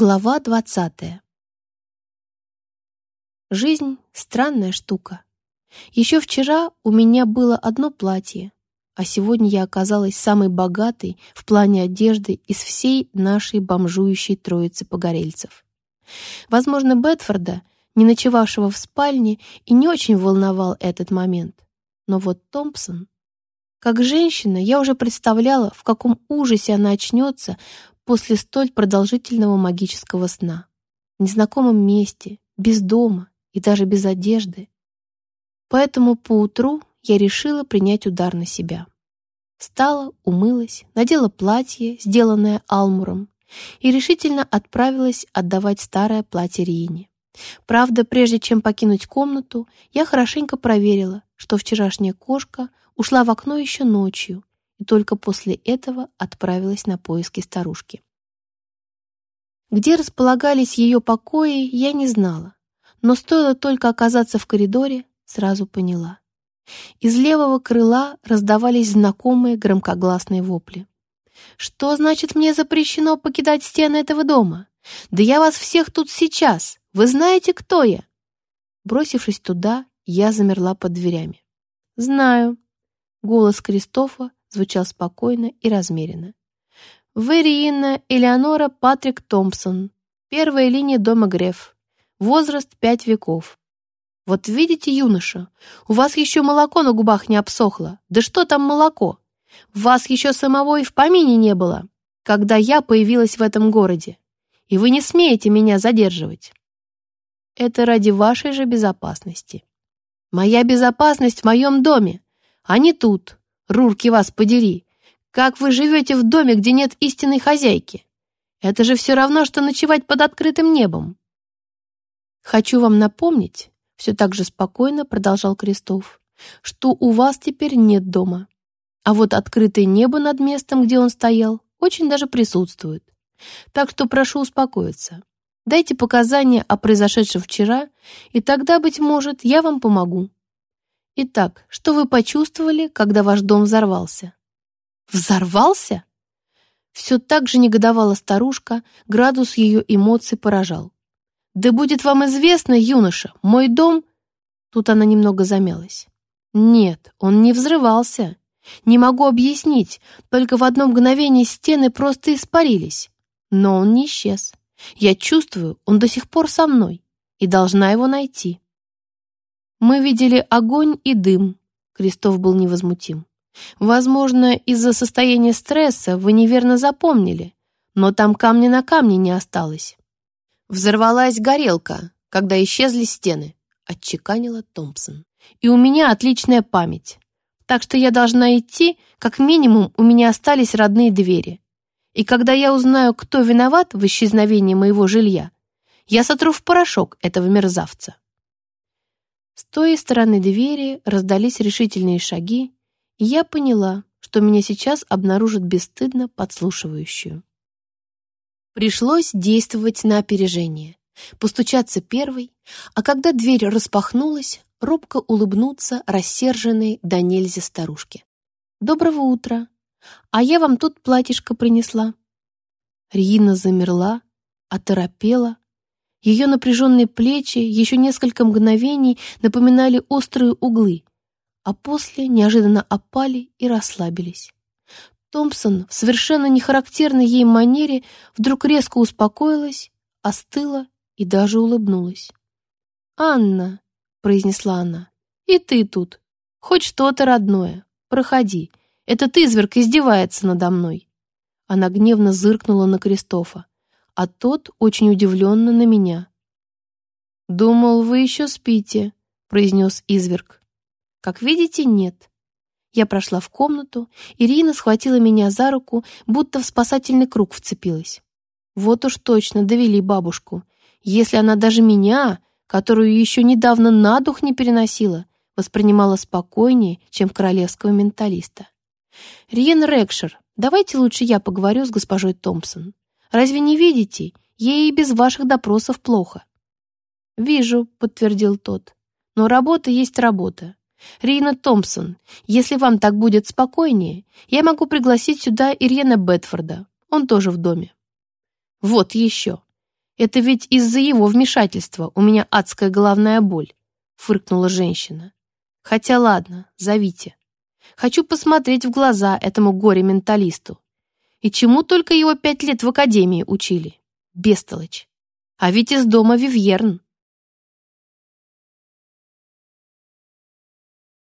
Глава двадцатая. Жизнь — странная штука. Еще вчера у меня было одно платье, а сегодня я оказалась самой богатой в плане одежды из всей нашей бомжующей троицы погорельцев. Возможно, Бетфорда, не ночевавшего в спальне, и не очень волновал этот момент. Но вот Томпсон... Как женщина я уже представляла, в каком ужасе она очнется после столь продолжительного магического сна. В незнакомом месте, без дома и даже без одежды. Поэтому поутру я решила принять удар на себя. Встала, умылась, надела платье, сделанное алмуром, и решительно отправилась отдавать старое платье Риине. Правда, прежде чем покинуть комнату, я хорошенько проверила, что вчерашняя кошка ушла в окно еще ночью и только после этого отправилась на поиски старушки. Где располагались ее покои, я не знала, но стоило только оказаться в коридоре, сразу поняла. Из левого крыла раздавались знакомые громкогласные вопли. «Что значит мне запрещено покидать стены этого дома? Да я вас всех тут сейчас! Вы знаете, кто я?» Бросившись туда, я замерла под дверями. «Знаю», Голос Кристофа звучал спокойно и размеренно. «Вы Риинна Элеонора Патрик Томпсон, первая линия дома Греф, возраст пять веков. Вот видите, юноша, у вас еще молоко на губах не обсохло. Да что там молоко? Вас еще самого и в помине не было, когда я появилась в этом городе. И вы не смеете меня задерживать. Это ради вашей же безопасности. Моя безопасность в моем доме, а не тут. Рурки вас подери. Как вы живете в доме, где нет истинной хозяйки? Это же все равно, что ночевать под открытым небом. Хочу вам напомнить, все так же спокойно продолжал Крестов, что у вас теперь нет дома. А вот открытое небо над местом, где он стоял, очень даже присутствует. Так что прошу успокоиться. Дайте показания о произошедшем вчера, и тогда, быть может, я вам помогу. Итак, что вы почувствовали, когда ваш дом взорвался? Взорвался? Все так же негодовала старушка, градус ее эмоций поражал. «Да будет вам известно, юноша, мой дом...» Тут она немного замялась. «Нет, он не взрывался. Не могу объяснить, только в одно мгновение стены просто испарились. Но он не исчез. Я чувствую, он до сих пор со мной и должна его найти». Мы видели огонь и дым. Крестов был невозмутим. Возможно, из-за состояния стресса вы неверно запомнили, но там камня на камне не осталось. Взорвалась горелка, когда исчезли стены, отчеканила Томпсон. И у меня отличная память. Так что я должна идти, как минимум у меня остались родные двери. И когда я узнаю, кто виноват в исчезновении моего жилья, я сотру в порошок этого мерзавца. С той стороны двери раздались решительные шаги, и я поняла, что меня сейчас обнаружат бесстыдно подслушивающую. Пришлось действовать на опережение, постучаться первой, а когда дверь распахнулась, робко улыбнуться рассерженной до нельзя старушке. «Доброго утра! А я вам тут платьишко принесла». Рина замерла, оторопела, ее напряженные плечи еще несколько мгновений напоминали острые углы, а после неожиданно опали и расслабились. Томпсон в совершенно нехарактерной ей манере вдруг резко успокоилась, остыла и даже улыбнулась. «Анна», — произнесла она, — «и ты тут. Хоть что-то родное. Проходи. Этот изверг издевается надо мной». Она гневно зыркнула на Кристофа а тот очень удивленно на меня. «Думал, вы еще спите», — произнес изверг. «Как видите, нет». Я прошла в комнату, Ирина схватила меня за руку, будто в спасательный круг вцепилась. Вот уж точно довели бабушку. Если она даже меня, которую еще недавно на дух не переносила, воспринимала спокойнее, чем королевского менталиста. «Риен Рекшер, давайте лучше я поговорю с госпожой Томпсон. Разве не видите? Ей и без ваших допросов плохо». «Вижу», — подтвердил тот. «Но работа есть работа. Рина Томпсон, если вам так будет спокойнее, я могу пригласить сюда Ирьена Бетфорда. Он тоже в доме». «Вот еще. Это ведь из-за его вмешательства у меня адская головная боль, фыркнула женщина. Хотя ладно, зовите. Хочу посмотреть в глаза этому горе-менталисту. И чему только его пять лет в академии учили. Бестолочь. А ведь из дома Вивьерн.